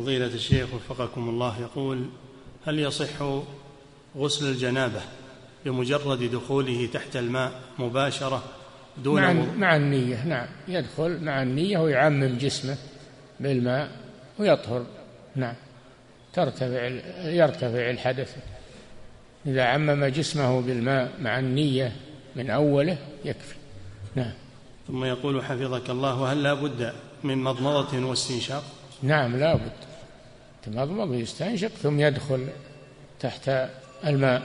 فضيلة الشيخ وفقكم الله يقول هل يصح غسل الجنابة بمجرد دخوله تحت الماء مباشرة دون مع, مع النية نعم. يدخل مع النية ويعمم جسمه بالماء ويطهر نعم. ترتفع يرتفع الحدث. إذا عمم جسمه بالماء مع النية من أوله يكفي نعم. ثم يقول حفظك الله هل لا بد من مضمضة واستنشاق؟ نعم لا بد. تمضمض ويستنشق ثم يدخل تحت الماء.